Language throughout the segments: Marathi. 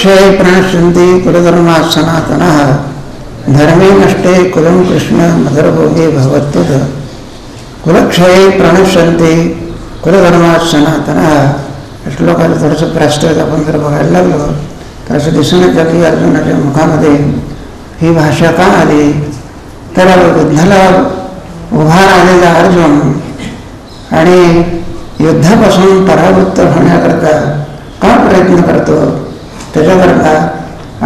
कुलक्षये प्रणश्यन्ति कुलधर्मात् सनातनः धर्मे नष्टे कुलं कृष्ण मधुरभोगे भवत्युत। कुलक्षये प्रणश्यन्ति कुलधर्माः सनातनः श्लोकाला थोडंसं प्रास्ताविक आपण जर बघायला लागलो तर असं दिसून येतं की अर्जुनाच्या मुखामध्ये। ही भाषा का आली तर युद्धाला उभा राहिलेला अर्जुन। आणि युद्धापासून परावृत्त होण्याकरता का प्रयत्न करतो? त्याच्याकरता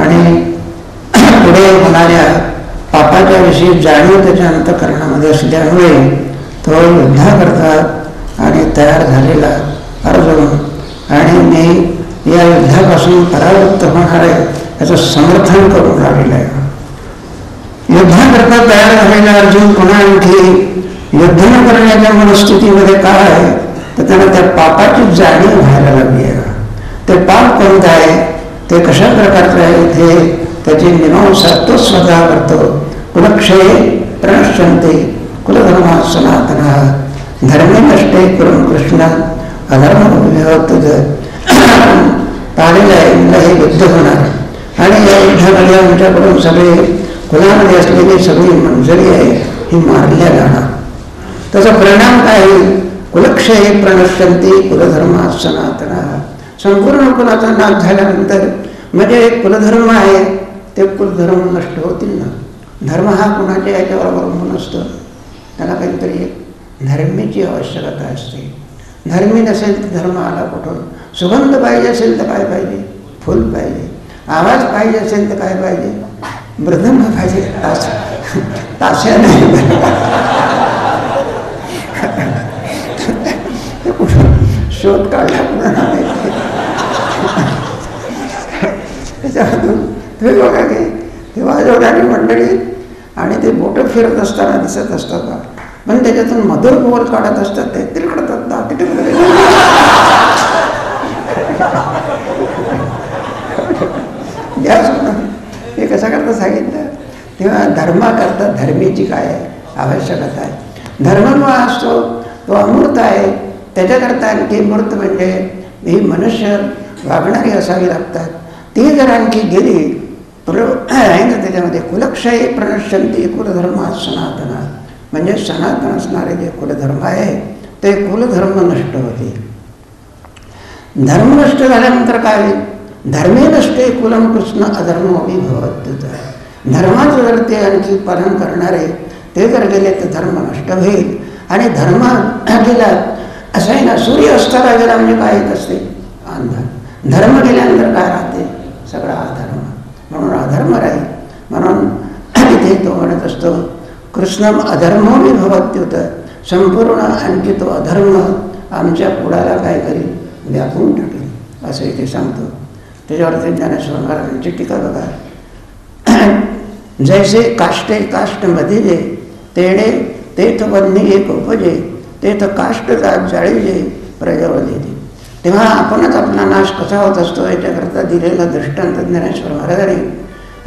आणि पुढे होणाऱ्या पापाच्या विषयी जाणीव त्याच्या अंतकरणामध्ये असल्यामुळे तो युद्धाकरता आणि तयार झालेला अर्जुन आणि मी या युद्धापासून परावृत्त होणार आहे याचं समर्थन करून राहिलेलं आहे. युद्धाकरता तयार झालेला अर्जुन पुन्हा आणखी युद्ध न करण्याच्या मनस्थितीमध्ये काय आहे? तर त्यांना त्या पापाची जाणीव व्हायला लागली आहे. ते पाप कोणतं आहे? ते कशा प्रकारचे आहे? हे त्याची मीमांसा तो स्वतः करतो. कुलक्षये प्रणश्यंते कुलधर्मा सनातन. धर्मे नष्टे करून कृष्ण अधर्म विभवत पाहिलेलं आहे हे युद्ध होणार. आणि या युद्धामध्ये आमच्याकडून सगळे कुलामध्ये असलेली सगळी मंजरी आहे ही मारल्या जाणार. त्याचा परिणाम काय? होईल कुलक्षय प्रणश्यंती कुलधर्मा सनातना. संपूर्ण कुलाचा नाश झाल्यानंतर म्हणजे एक कुलधर्म आहे ते कुलधर्म नष्ट होतील ना. धर्म हा कुणाच्या याच्यावर अवलंबून असतो? त्याला काहीतरी एक धर्मीची आवश्यकता असते. धर्मी नसेल तर धर्म आला कुठून? सुगंध पाहिजे असेल तर काय पाहिजे? फुल पाहिजे. आवाज पाहिजे असेल तर काय पाहिजे? मृदंग पाहिजे. तास तास्या नाही. शोध काढला त्याच्यामधून तुम्ही बघा की ते वाजवणारी मंडळी आणि ते बोटं फिरत असताना दिसत असतात. म्हणजे पण त्याच्यातून मधुर बोल काढत असतात ते तिरकडतात ना तिकडे हे कशाकरता सांगितलं? तेव्हा धर्माकरता धर्मीची काय आवश्यकता आहे. धर्म जो असतो तो अमूर्त आहे. त्याच्याकरता आणखी मूर्त म्हणजे ही मनुष्य वागणारी असावी लागतात. ती जर आणखी गेली प्र आहे ना त्याच्यामध्ये? कुलक्षय प्रणशंती कुलधर्म सनातन. म्हणजे सनातन असणारे जे कुलधर्म आहे ते कुलधर्म नष्ट होते. धर्म नष्ट झाल्यानंतर काय होईल? धर्मे नष्टे कुलम कृष्ण अधर्म अभिभवत. धर्माचं जर ते आणखी पालन करणारे ते जर गेले तर धर्म नष्ट होईल. आणि धर्म गेला असं आहे ना? सूर्य असताना गेला म्हणजे काय येत असते? अंधार. धर्म गेल्यानंतर काय राहते? सगळा अधर्म म्हणून. अधर्म राहील. म्हणून तिथे तो म्हणत असतो कृष्णम अधर्म विभवत्युत. संपूर्ण आणखी तो अधर्म आमच्या पुढाला काय करील व्यापून टाकेल. असं इथे सांगतो. त्याच्यावरती ज्ञानेश्वर महाराजांची टीका बघा. जैसे काष्टे काष्ट मधिले तेणे तेथ बंदी एक उपजे तेथ काष्ट जात जाळीजे प्रजवले तेव्हा आपणच आपला नाश कसा होत असतो याच्याकरता दिलेला दृष्टांत ज्ञानेश्वर महाराजांनी.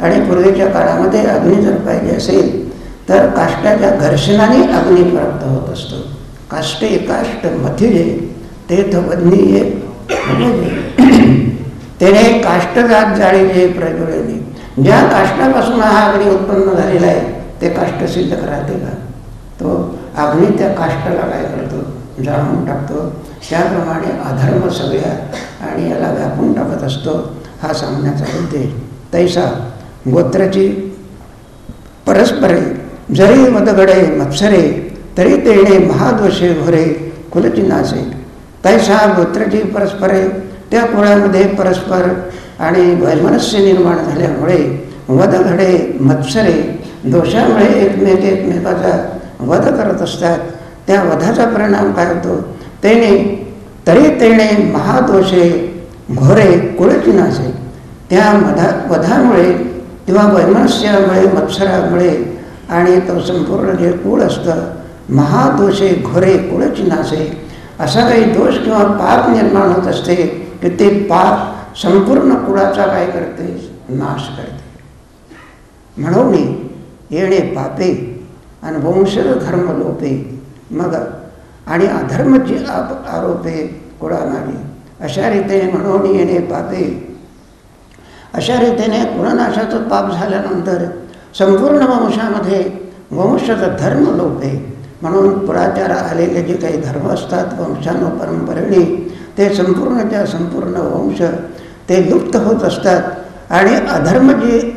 आणि पूर्वीच्या काळामध्ये अग्नी जर पाहिजे असेल तर काष्टाच्या घर्षणाने अग्नी प्राप्त होत असतो. काष्टे काष्ट मथिजे तेथ बंदी त्याने तेने काष्टजात जाळीले प्रज्वलेने ज्या काष्टापासून हा अग्नी उत्पन्न झालेला आहे ते काष्ट सिद्ध राहते का तो अग्नी त्या काष्टाला काय करतो? जाळून टाकतो. त्याप्रमाणे अधर्म सगळ्या आणि याला व्यापून टाकत असतो हा सांगण्याचा उद्देश. तैसा गोत्राची परस्परे जरी मदगडे मत्सरे तरी तेणे महादोषे भरे कुलचिन्हासे तैसा गोत्राची परस्परे त्या कुळामध्ये परस्पर आणि वैमनस्य निर्माण झाल्यामुळे वधघडे मत्सरे दोषामुळे एकमेक एकमेकाचा वध करत असतात. त्या वधाचा परिणाम काय होतो? तेने तरी तेने महादोषे घोरे कुळचिनासे त्या मधा वधामुळे किंवा वैमनस्यामुळे मत्सरामुळे आणि तो संपूर्ण जे कुळ असतं महादोषे घोरे कुळचिनासे असा काही दोष किंवा पाप निर्माण होत असते की ते पाप संपूर्ण कुळाचा काय करते? नाश करते. म्हणून येणे पापे आणि वंशज धर्म लोपे मग आणि अधर्मची आप आरोपे कुळानारी अशा रीतीने म्हणून येणे पापे. अशा रीतीने कुळनाशाचं पाप झाल्यानंतर संपूर्ण वंशामध्ये वंशाचा धर्म लोपे. म्हणून पुराचार आलेले जे काही धर्म असतात वंशानुपरंपरेने ते संपूर्णच्या संपूर्ण वंश ते लुप्त होत असतात. आणि अधर्म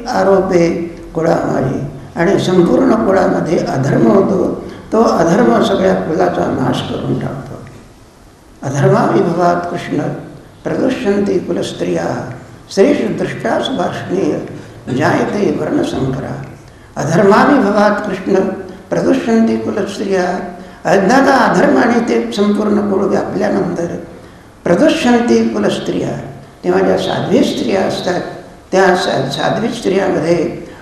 आरोपे कुळामाजी आणि संपूर्ण कुळामध्ये अधर्म होतो तो अधर्म सगळ्या कुलाचा नाश करून टाकतो. अधर्माविभवात कृष्ण प्रदुष्यंती कुलस्त्रिया स्त्रीषु दृष्टा सुभाषणीय जायते वर्णसंकरा अधर्माविभवात कृष्ण प्रदुष्यंती कुलस्त्रिया अज्ञाता अधर्माने ते संपूर्ण कुळ व्यापल्यानंतर प्रदुष्यंती कुलस्त्रिया। तेव्हा ज्या साध्वी स्त्रिया असतात त्या साध्वी स्त्रियामध्ये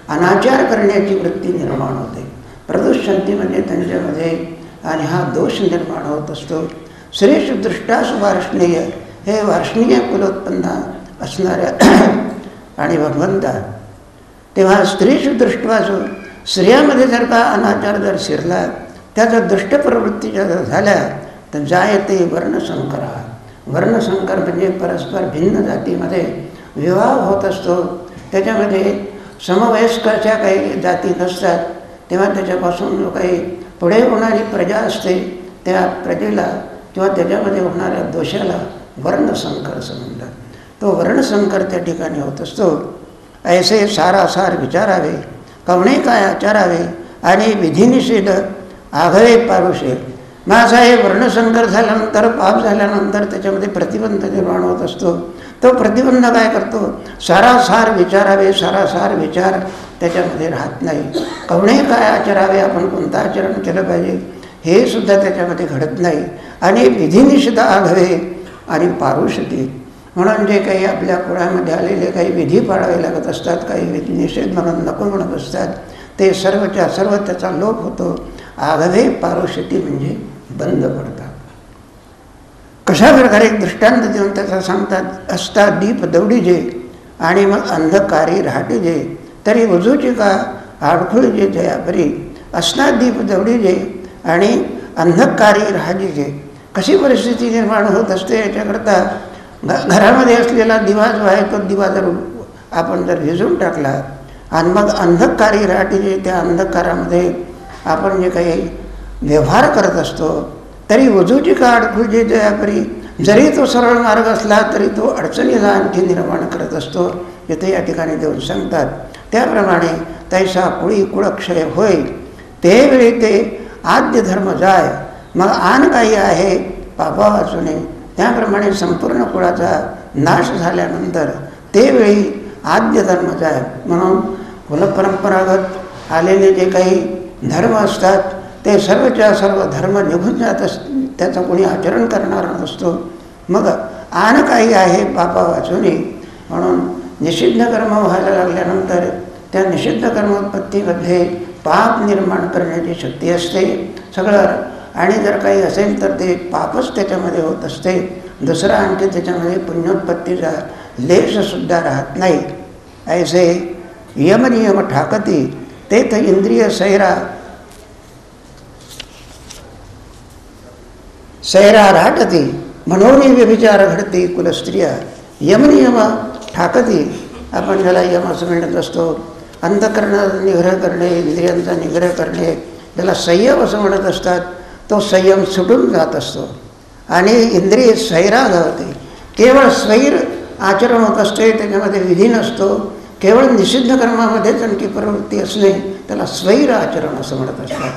अनाचार करण्याची वृत्ती निर्माण होते. प्रदुशांती म्हणजे त्यांच्यामध्ये आणि हा दोष निर्माण होत असतो. श्रेष्ठ दृष्टास वार्षणीय हे वार्षणीय कुलोत्पन्न असणाऱ्या आणि भगवंता. तेव्हा स्त्रीशुदृष्ट्वासो स्त्रियामध्ये जर का अनाचार जर शिरला त्याचा दुष्ट प्रवृत्ती जर झाल्या तर जायते वर्णसंकरा वर्णसंकर म्हणजे परस्पर भिन्न जातीमध्ये विवाह होत असतो. त्याच्यामध्ये समवयस्काच्या काही जाती नसतात. तेव्हा त्याच्यापासून जो काही पुढे होणारी प्रजा असते त्या प्रजेला किंवा त्याच्यामध्ये होणाऱ्या दोषाला वर्णसंकर असं म्हणतात. तो वर्णसंकर त्या ठिकाणी होत असतो. ऐसे सारासार विचारावे कवणे काय आचारावे आणि विधिनिषेध आघळे पारुषे. माझा हे वर्णसंकर झाल्यानंतर पाप झाल्यानंतर त्याच्यामध्ये प्रतिबंध निर्माण होत असतो. तो प्रतिबंध काय करतो? सारासार विचारावे सारासार विचार. त्याच्यामध्ये राहत नाही. कवणे काय आचरावे आपण कोणतं आचरण केलं पाहिजे? हे सुद्धा त्याच्यामध्ये घडत नाही. आणि विधिनिषेध आघवे आणि पारुषती. म्हणून जे काही आपल्या कुळामध्ये आलेले काही विधी पाळावे लागत असतात काही विधी निषेध म्हणून नको म्हणत असतात ते सर्वच्या सर्व त्याचा लोप होतो. आघवे पारुषती म्हणजे बंद पडतात. कशा प्रकारे दृष्टांत देऊन त्याचा सांगतात असता दीप दौडी जे आणि मग अंधकारी राहटीजे. तरी वजूची का आडखुळीजे जयापरी अस्नादीप दीप आणि अंधकारी राहाजीजे कशी परिस्थिती निर्माण होत असते याच्याकरता घरामध्ये असलेला दिवा जो आहे तो दिवा जर आपण जर झिजून टाकला आणि मग अंधकारी राहटीजे त्या अंधकारामध्ये आपण जे काही व्यवहार करत असतो तरी वजूची का अडखुळजी जयापरी जरी तो सरळ मार्ग असला तरी तो अडचणीला आणखी निर्माण करत असतो. इथे या ठिकाणी देऊन सांगतात त्याप्रमाणे तैसा कुळी कुळक्षय होय. तेवेळी ते आद्य धर्म जाय. मग आन काही आहे? पापा वाचूने त्याप्रमाणे संपूर्ण कुळाचा नाश झाल्यानंतर ते वेळी आद्य धर्म जाय. म्हणून कुलपरंपरागत आलेले जे काही धर्म असतात ते सर्वच्या सर्व धर्म निघून जात अस त्याचं कोणी आचरण करणारा नसतो. मग आन काही आहे? पापा वाचूने म्हणून निषिद्ध कर्म व्हायला लागल्यानंतर त्या निषिद्ध कर्मोत्पत्तीमध्ये पाप निर्माण करण्याची शक्ती असते सगळं. आणि जर काही असेल तर ते पापच त्याच्यामध्ये होत असते. दुसरा आणखी त्याच्यामध्ये पुण्योत्पत्तीचा लेशसुद्धा राहत नाही. ऐसे यमनियम ठाकती तेथ इंद्रिय सैरा सैरा राहटती म्हणून व्यभिचार घडती कुलस्त्रिया. यमनियम ठाकती. आपण ज्याला यम असं म्हणत असतो अंधकरण निग्रह करणे इंद्रियांचा निग्रह करणे ज्याला संयम असं म्हणत असतात तो संयम सुटून जात असतो. आणि इंद्रिय सैरा धावते. केवळ स्वैर आचरण होत असते त्याच्यामध्ये विधी नसतो. केवळ निषिद्ध कर्मामध्येच आणखी प्रवृत्ती असणे त्याला स्वैर आचरण असं म्हणत असतात.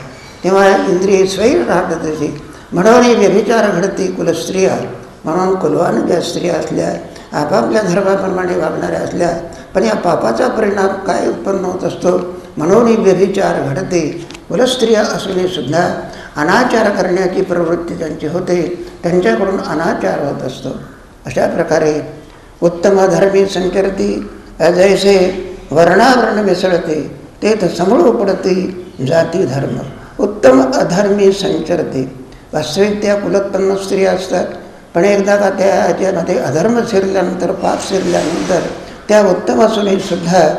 तेव्हा इंद्रिय स्वैर राहतात त्याची म्हणून व्यभिचार घडते कुलस्त्रिया. म्हणून कुलवान ज्या स्त्रिया असल्या आपापल्या धर्माप्रमाणे वागणाऱ्या असल्या पण या पापाचा परिणाम काय उत्पन्न होत असतो? म्हणून व्यभिचार घडते. कुलस्त्रिया असूनही सुद्धा अनाचार करण्याची प्रवृत्ती त्यांची होते त्यांच्याकडून अनाचार होत असतो. अशा प्रकारे उत्तम धर्मी संचरती अजैसे वर्णावर्ण मिसळते ते तर समूळ उपडते जाती धर्म. उत्तम अधर्मी संचरते वास्तविक त्या कुलोत्पन्न स्त्रिया असतात पण एकदा का त्या याच्यामध्ये अधर्म शिरल्यानंतर पाप शिरल्यानंतर त्या उत्तम असूनही सुद्धा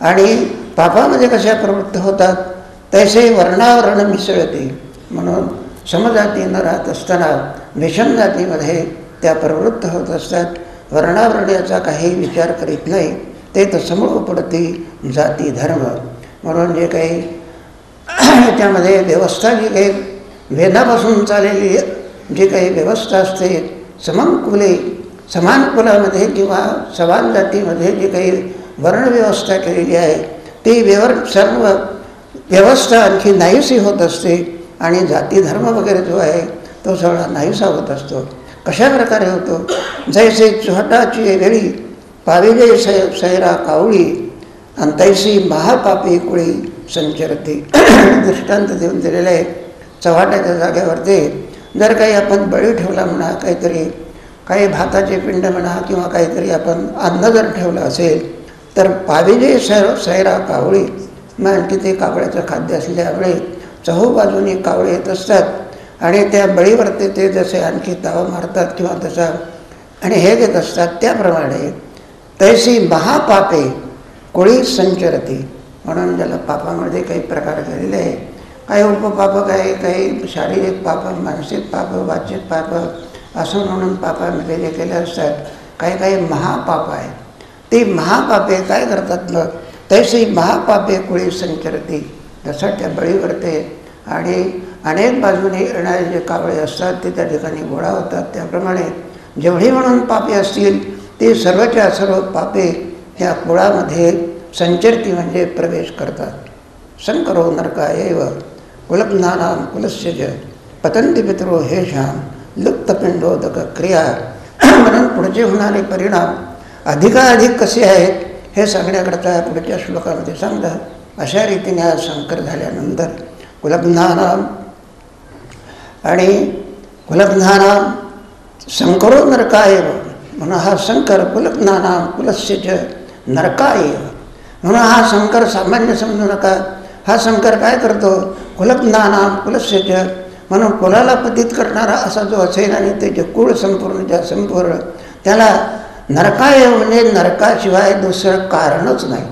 आणि पापामध्ये कशा प्रवृत्त होतात तैसे वर्णावरण मिसळते. म्हणून समजातीनं राहत असताना विषम जातीमध्ये त्या प्रवृत्त होत असतात. वर्णावरण्याचा काही विचार करीत नाही. ते तर समूळ पडते जाती धर्म. म्हणून जे काही त्यामध्ये व्यवस्था जी काही वेदापासून चाललेली जी काही व्यवस्था असते समान कुले समान कुलामध्ये किंवा समान जातीमध्ये जी काही वर्णव्यवस्था केलेली आहे ती व्यवर सर्व व्यवस्था आणखी नाहीशी होत असते आणि जाती धर्म वगैरे जो आहे तो सगळा नाहीसा होत असतो. कशा प्रकारे होतो? जैसे छोटाची वेळी पाविले सै सैरा कावळी आणि तैसी महापापी कुळी संचरते. दृष्टांत देऊन दिलेलं आहे. चव्हाट्याच्या जागेवरती जर काही आपण बळी ठेवला म्हणा काहीतरी काही भाताचे पिंड म्हणा किंवा काहीतरी आपण अन्न जर ठेवलं असेल तर पाविजे सैर सैरा कावळी मग आणखी ते कावळ्याचं खाद्य असल्यामुळे चहूबाजूने कावळे येत असतात. आणि त्या बळीवरती ते जसे आणखी तावा मारतात किंवा तसा आणि हे घेत असतात त्याप्रमाणे तैसी महापापे कोळी संचरती. म्हणून ज्याला पापामध्ये काही प्रकार झालेले आहे काही उपपाप काही काही शारीरिक पाप मानसिक पाप वाचिक पाप असं म्हणून पापामध्ये जे केले असतात काही काही महापाप आहे. ते महापापे काय करतात मग? तैसी महापापे कुळी संचरती. जसं त्या बळीवरते आणि अनेक बाजूने येणारे जे कावळे असतात ते त्या ठिकाणी गोळा होतात. त्याप्रमाणे जेवढी म्हणून पापे असतील ते सर्वच्या सर्व पापे ह्या कुळामध्ये संचरती म्हणजे प्रवेश करतात. संकरो नरका एव कुलग्नानां कुलस्य ज पतंती पितरो हे लुप्तपिंडोदक क्रिया। म्हणून पुढचे होणारे परिणाम अधिकाधिक कसे आहेत हे सांगण्याकरता पुढच्या श्लोकामध्ये सांगतात अशा रीतीने आज शंकर झाल्यानंतर कुलज्ञानाम आणि कुलज्ञानाम शंकरो नरकाय म्हणून हा शंकर कुलज्ञानाम कुलस्य च नरकाय म्हणून हा शंकर सामान्य समजू नका हा शंकर काय करतो? कुलज्ञाना कुलस्य च म्हणून कुलाला पतित करणारा असा जो असेल आणि त्याचे कुळ संपूर्ण ज्या संपूर्ण त्याला नरकाय म्हणजे नरकाशिवाय दुसरं कारणच नाही.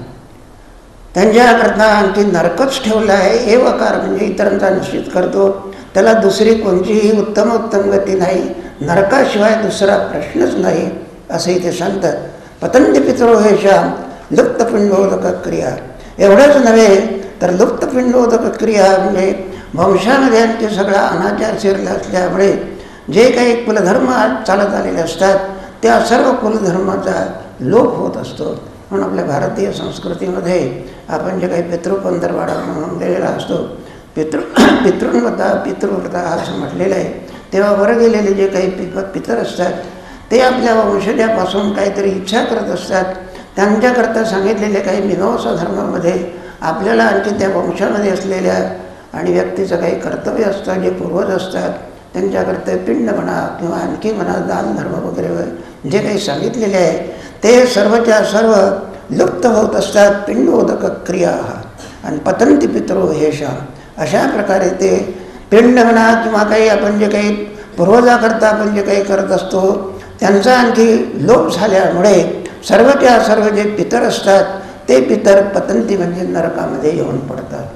त्यांच्याकरता आणखी नरकच ठेवलं आहे. एवकार म्हणजे इतरांचा निश्चित करतो. त्याला दुसरी कोणतीही उत्तम उत्तम गती नाही. नरकाशिवाय दुसरा प्रश्नच नाही असं इथे सांगतात. पतंती पितरो हे श्याम लुप्तपिंडोदक क्रिया एवढंच नव्हे तर लुप्तपिंडोदक क्रिया म्हणजे वंशामध्ये ते सगळा अनाचार शिरला असल्यामुळे जे काही कुलधर्म आज चालत आलेले असतात त्या सर्व कुलधर्माचा लोप होत असतो. म्हणून आपल्या भारतीय संस्कृतीमध्ये आपण जे काही पितृपंधरवाडा म्हणून दिलेला असतो पितृ पितृन्वता पितृव्रता असं म्हटलेलं आहे. तेव्हा वर गेलेले जे काही पित पितर असतात ते आपल्या वंशजापासून काहीतरी इच्छा करत असतात. त्यांच्याकरता सांगितलेले काही मीमांसा धर्मामध्ये आपल्याला आणखी त्या वंशामध्ये असलेल्या आणि व्यक्तीचं काही कर्तव्य असतं जे पूर्वज असतात त्यांच्याकरता पिंड म्हणा किंवा आणखी म्हणा दान धर्म वगैरे जे काही सांगितलेले आहे ते सर्वच्या सर्व लुप्त होत असतात. पिंडोदक क्रिया आणि पतंती पितरो हेशा अशा प्रकारे ते पिंड म्हणा किंवा काही आपण जे काही पूर्वजाकरता आपण जे काही करत असतो त्यांचा आणखी लोप झाल्यामुळे सर्वच्या सर्व जे पितर असतात ते पितर पतंती म्हणजे नरकामध्ये येऊन पडतात.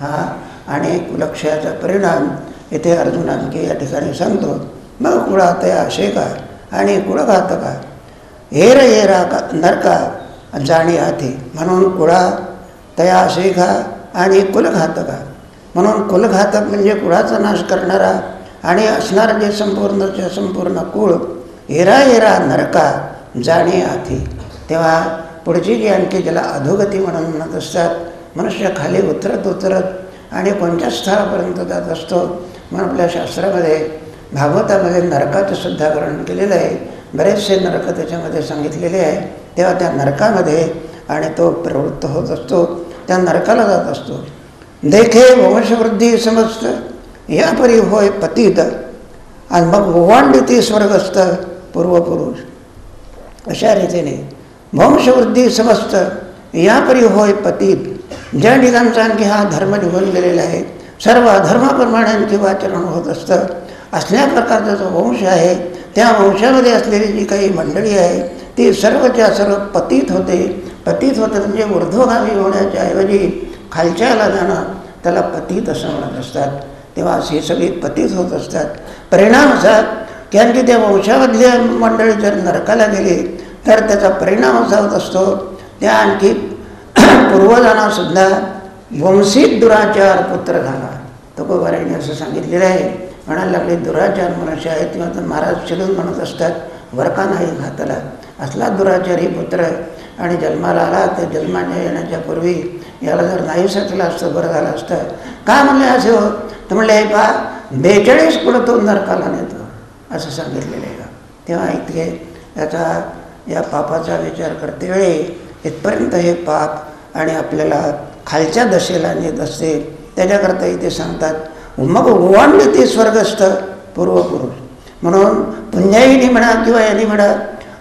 हा? आणि कुलक्षयाचा परिणाम इथे अर्जुन आणखी या ठिकाणी सांगतो मग कुळा तया का आणि कुळघातका हेर हेरा का नरका जाणी हाती म्हणून कुळा तया शेखा आणि कुलघातका. म्हणून कुलघातक म्हणजे कुळाचा नाश करणारा आणि असणारं जे संपूर्णचे संपूर्ण कुळ हेरा हेरा नरका जाणे हाती तेव्हा पुढची जी आणखी ज्याला अधोगती म्हणून म्हणत असतात मनुष्य खाली उतरत उतरत आणि कोणत्या स्थळापर्यंत जात असतो? म्हणून आपल्या शास्त्रामध्ये भागवतामध्ये नरकाचं सुद्धा वर्णन केलेलं आहे. बरेचसे नरक त्याच्यामध्ये सांगितलेले आहे. तेव्हा त्या नरकामध्ये आणि तो प्रवृत्त होत असतो त्या नरकाला जात असतो. देखे वंशवृद्धी समजत यापरी होय पतीत आणि मग ओवांडिती स्वर्गस्थ पूर्वपुरुष. अशा रीतीने वंशवृद्धी समस्त यापरी होय पतीत. ज्या ठिकाणचा आणखी हा धर्म निघून गेलेला आहे सर्व धर्माप्रमाणे आणखी आचरण होत असतं. असल्या प्रकारचा जो वंश आहे त्या वंशामध्ये असलेली जी काही मंडळी आहे ती सर्वच्या सर्व पतीत होते. पतीत होतं म्हणजे ऊर्ध्वगामी होण्याच्या ऐवजी खालच्याला जाणं त्याला पतीत असं म्हणत असतात. तेव्हा हे सगळी पतीत होत असतात. परिणाम असा की आणखी त्या वंशामधल्या मंडळी जर नरकाला गेली तर त्याचा परिणाम असा होत असतो. त्या आणखी पूर्वजांनासुद्धा वंशिक दुराचार पुत्र झाला. तुकोबारायने असं सांगितलेलं आहे. म्हणायला लागले दुराचार मनुष्य आहेत किंवा तर महाराज शिरून म्हणत असतात वरका नाही घातला. असला दुराचारी पुत्र आणि जन्माला आला तर जन्माच्या येण्याच्या पूर्वी याला जर नाही सटलं असतं बरं झालं असतं. का म्हणले असे हो? तर म्हणले हे पा बेचाळीस कुठं तो नरकाला नेतो. असं सांगितलेलं आहे. तेव्हा इतके याचा या पापाचा विचार करते वेळी इथपर्यंत हे पाप आणि आपल्याला खालच्या दशेला नेत असते त्याच्याकरता इथे सांगतात मग ओवांडे ते स्वर्गस्थ पूर्वपुरुष. म्हणून पुण्याईनी म्हणा किंवा यांनी म्हणा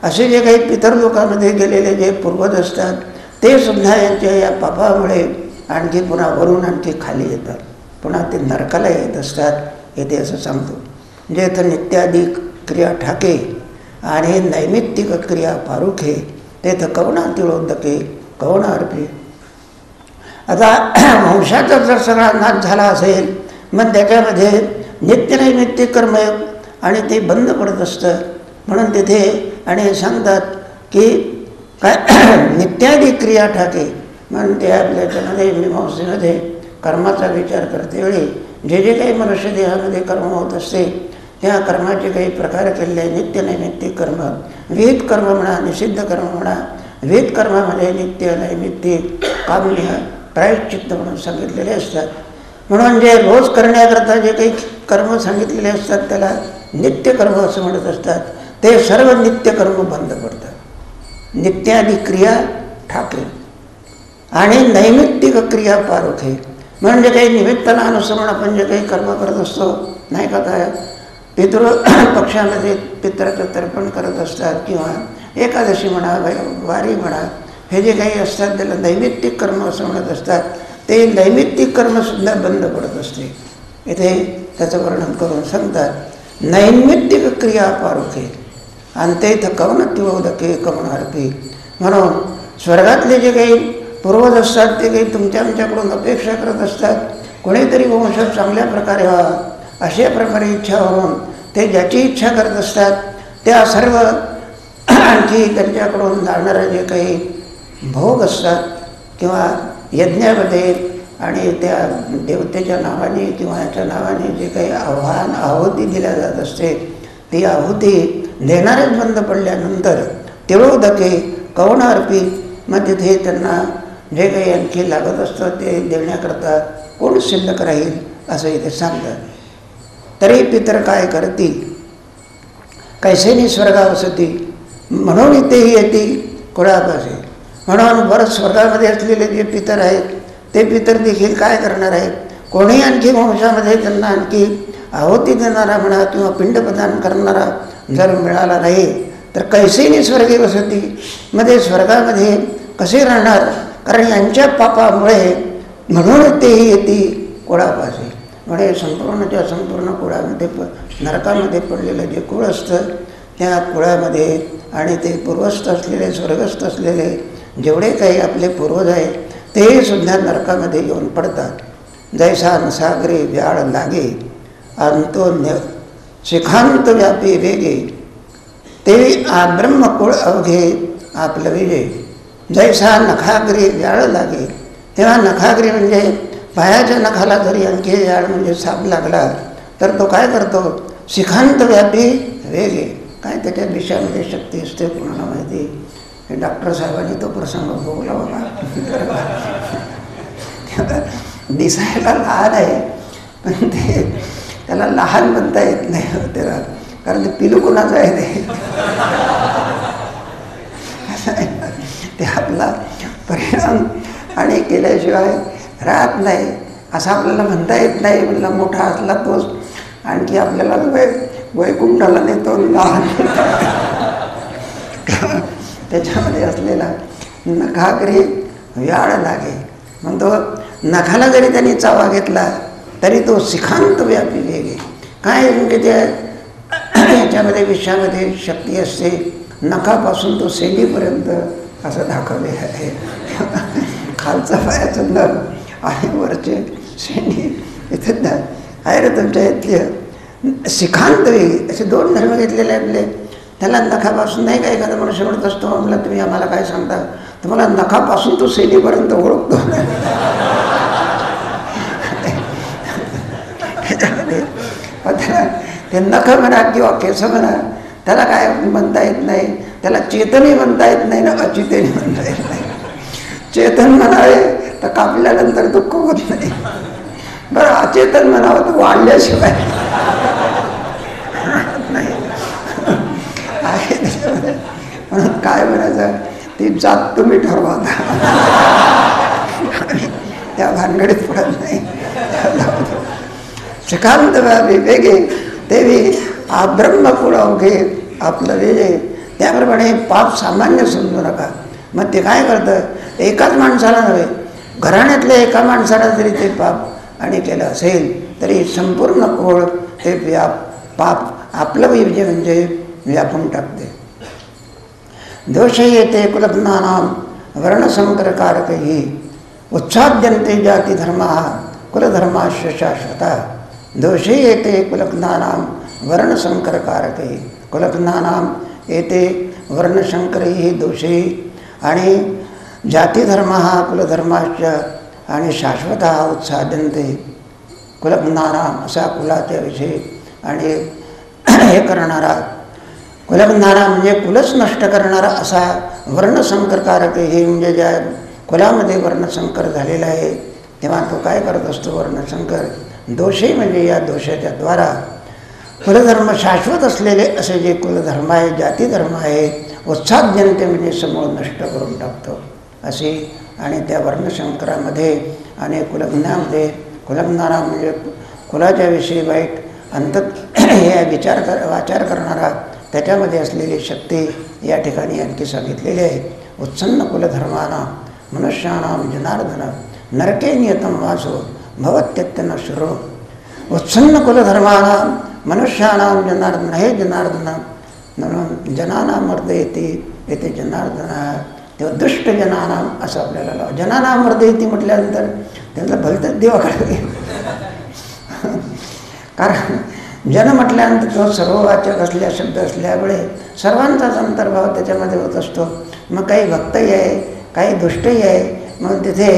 असे जे काही पितर लोकांमध्ये गेलेले जे पूर्वज असतात ते सुद्धा यांच्या या पापामुळे आणखी पुन्हा वरून आणखी खाली येतात. पुन्हा ते नरकाला येत असतात येते असं सांगतो. म्हणजे इथं नित्यादी क्रिया ठाके आणि नैमित्तिक क्रिया पारुखे तेथं कवना तिळोदके कवना अर्पे. आता वंशाचा जर सगळा नाश झाला असेल मग त्याच्यामध्ये नित्यनैमित्तिक कर्मयोग आणि ते बंद पडत असतं. म्हणून तिथे आणि सांगतात की काय नित्यादी क्रिया ठाके. म्हणून ते आपल्या याच्यामध्ये मीमांसेमध्ये कर्माचा विचार करते वेळी. जे जे काही मनुष्य देहामध्ये कर्म होत असते त्या कर्माचे काही प्रकार केलेले नित्य नैमित्तिक कर्म. विहित कर्म म्हणा निषिद्ध कर्म म्हणा विहित कर्मामध्ये नित्य नैमित्तिक काम्य प्रायश्चित्त म्हणून सांगितलेले असतात. म्हणून जे रोज करण्याकरता जे काही कर्म सांगितलेले असतात त्याला नित्य कर्म असं म्हणत असतात. ते सर्व नित्य कर्म बंद पडतात. नित्यादी क्रिया ठाके आणि नैमित्तिक क्रिया पारोखे. म्हणजे काही निमित्ताला अनुसरण आपण जे काही कर्म करत असतो नाही का काय? पितृ पक्षामध्ये पित्राचं तर्पण करत असतात किंवा एकादशी म्हणा वारी म्हणा हे जे काही असतात त्याला नैमित्तिक कर्म असं म्हणत असतात ते नैमित्तिक कर्मसुद्धा बंद पडत असते. इथे त्याचं वर्णन करून सांगतात नैमित्तिक क्रिया पारुखे आणि ते इथं कवन तिवोदके कवन म्हणून स्वर्गातले जे काही पूर्वज असतात ते काही तुमच्या आमच्याकडून अपेक्षा करत असतात. कोणीतरी वंश चांगल्या प्रकारे व्हावा अशा प्रकारे इच्छा होऊन ते ज्याची इच्छा करत असतात त्या सर्व आणखी त्यांच्याकडून जाणारे जे काही भोग असतात किंवा यज्ञामध्ये आणि त्या देवतेच्या नावाने किंवा याच्या नावाने जे काही आव्हान आहुती दिल्या जात असते ती आहुती देणारेच बंद पडल्यानंतर तिळोदके कवण अर्पी मग तिथे त्यांना जे काही आणखी लागत असतं ते देण्याकरता कोण शिल्लक राहील असं इथे सांगतात. तरी पितर काय करतील? कैसेनी स्वर्गावसती म्हणून इथेही येतील कुळापासे म्हणून बरं स्वर्गामध्ये असलेले जे पितर आहेत ते पितर देखील काय करणार आहेत? कोणी आणखी वंशामध्ये त्यांना आणखी आहुती देणारा म्हणा किंवा पिंड प्रदान करणारा जर मिळाला नाही तर कैसेनी स्वर्गी वसती? मध्ये स्वर्गामध्ये कसे राहणार? कारण यांच्या पापामुळे म्हणून तेही येते कुळापासे म्हणजे संपूर्णच्या संपूर्ण कुळामध्ये प नरकामध्ये पडलेलं जे कुळ असतं त्या कुळामध्ये आणि ते पूर्वस्थ असलेले स्वर्गस्थ असलेले जेवढे काही आपले पूर्वज आहेत ते सुद्धा नरकामध्ये येऊन पडतात. जैसा नसागरी व्याळ लागे अंतोन्य शिखांत व्यापी वेगे ते आ ब्रह्मकुळ अवघे आपलं विजय. जैसा नखाग्री व्याळ लागे तेव्हा नखाग्री म्हणजे पायाच्या नखाला जरी आणखी याड म्हणजे साप लागला तर तो काय करतो? शिखांत व्यापी वेगे काय त्याच्या दिशामध्ये शक्ती असते कोणाला माहिती? हे डॉक्टर साहेबांनी तो प्रसंग भोगला बाबा दिसायला लहान आहे पण ते त्याला लहान म्हणता येत नाही हो त्याला कारण ते पिलू कुणाचं आहे ते? ते आपला परिणाम आणि केल्याशिवाय राहत नाही. असं आपल्याला म्हणता येत नाही. म्हणला मोठा असला तोच आणखी आपल्याला वै वैकुंठाला नेतो लहान. त्याच्यामध्ये असलेला नखाग्री व्याळ लागे. म्हणतो नखाला जरी त्यांनी चावा घेतला तरी तो शिखांत व्यापी वेगे. काय म्हणजे त्या याच्यामध्ये विषयामध्ये शक्ती असते. नखापासून तो सेंडीपर्यंत असं दाखवले आहे. खालचा पायाचं नख आणि वरचे शेंडी इथे आहे रे तुमच्या इथले शिखांत असे दोन धर्म घेतलेले आपले. त्याला नखापासून नाही काय एखादा मनुष्य म्हणत असतो म्हटलं तुम्ही आम्हाला काय सांगता? तुम्हाला नखापासून तो सैनीपर्यंत ओळखतो. त्याला ते नख म्हणा किंवा केस म्हणा त्याला काय म्हणता येत नाही. त्याला चेतनही म्हणता येत नाही ना अचेतनही म्हणता येत नाही. चेतन म्हणावे तर कापल्यानंतर दुःख होत नाही. बरं अचेतन म्हणावं तर वाढल्याशिवाय नाही. आहे म्हणून काय म्हणायचं ती जात तुम्ही ठरवा त्या भानगडीत पडत नाही. श्रीकांत वेगे देवी आ ब्रह्मकुळ अवघे आपलं वेजे त्याप्रमाणे पाप सामान्य समजू नका. मग ते काय करतं? एकाच माणसाला नव्हे घराण्यातल्या एका माणसाला जरी ते पाप आणि केलं असेल तरी संपूर्ण कोळ ते व्याप पाप आपलं विजे म्हणजे व्यापून टाकते. दोष येते कुलज्ञानाम वर्णसंकरकारकही उत्साद्यंते जाती धर्मा कुलधर्माश शाश्वता। दोषे येते कुलज्ञानाम वर्णसंकरकारकही कुलग्नानाम येते वर्णशंकरही दोषे आणि जातीधर्म हा कुलधर्माश्च आणि शाश्वत हा उत्साद्यंते कुलबंधाराम असा कुलाच्या विषयी आणि हे करणारा कुलबंधारा म्हणजे कुलच नष्ट करणारा असा वर्णसंकरकारक हे म्हणजे ज्या कुलामध्ये वर्णसंकर झालेला आहे तेव्हा तो काय करत असतो वर्णसंकर? दोषही म्हणजे या दोषाच्या द्वारा कुलधर्म शाश्वत असलेले असे जे कुलधर्म आहे जातीधर्म आहे उत्साहजनते म्हणजे समूळ नष्ट करून टाकतो. अशी आणि त्या वर्णशंकरामध्ये आणि कुलग्नामध्ये कुलग्नारा म्हणजे कुलाच्या विषयी वाईट अंत हे विचार कर वाचार करणारा त्याच्यामध्ये असलेली शक्ती या ठिकाणी आणखी सांगितलेली आहे. उत्सन्न कुलधर्माना मनुष्याणाम जनार्दन नरके नियतम वासो भवत्यत्यन शुरो. उत्सन्न कुलधर्माना मनुष्याणाम जनार्दन हे जनार्दन म्हणून जनाना मर्द येते येते जनार्दन तेव्हा दुष्ट जनानाम असं आपल्याला लाव. जनानाम मर्द म्हटल्यानंतर त्यांचं भलतं देवाकडे कारण जन म्हटल्यानंतर तो सर्ववाचक असल्या शब्द असल्यामुळे सर्वांचाच अंतर्भाव त्याच्यामध्ये होत असतो. मग काही भक्तही आहे काही दुष्टही आहे. मग तिथे